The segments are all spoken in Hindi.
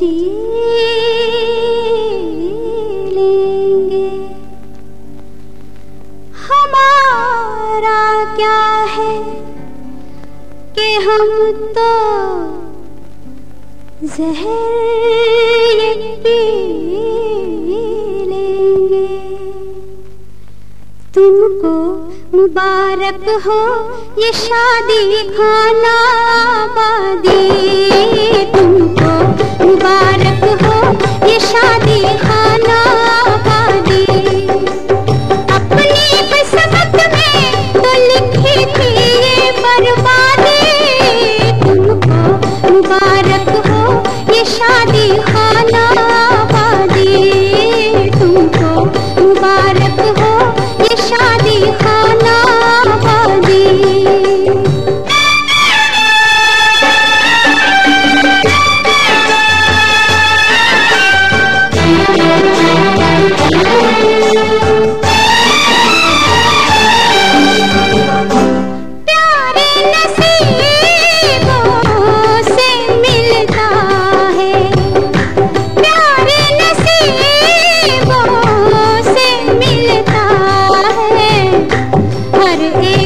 जी लेंगे। हमारा क्या है कि हम तो जहर पी लेंगे। तुमको मुबारक हो ये शादी खाना आबादी तुमको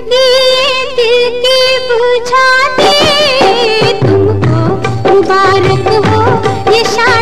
सके बुझाते तुमको मुबारक हो ये शाम